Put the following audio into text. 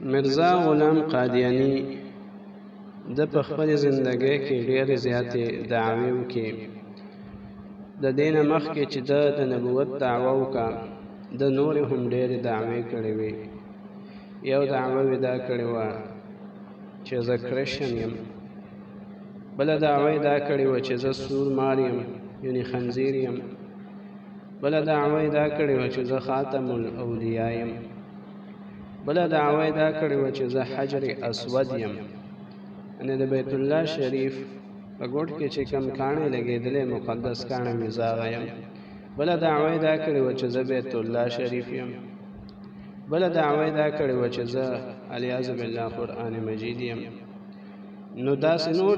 مرزا غلام قادیانی د په خپل زندګۍ کې ډېرې زیاتې دعوې وکړې د دې نه مخکې چې ده د نبوت دعوه وکړه د نورې هم ډېرې دعوې کړې وې یو دعوه یې دا کړې وه چې زه کرشن یم بله دعوه یې دا کړې وه چې زه سور مار یم یعنې خنځیر یم بل دعوی دا کړی و چې زه خاتم الاولیاء یم بل دعوی دا کړی و چې زه حجر اسود یم ان د بیت الله شریف په ګوټ کې چې کم کانه لګېدلې مقدس کانه مې زاغه یم بل دعوی دا کړی و چې زه بیت الله شریف یم بل دعوی دا کړی و چې زه الیاذ بالله قران مجید یم نو دا سنور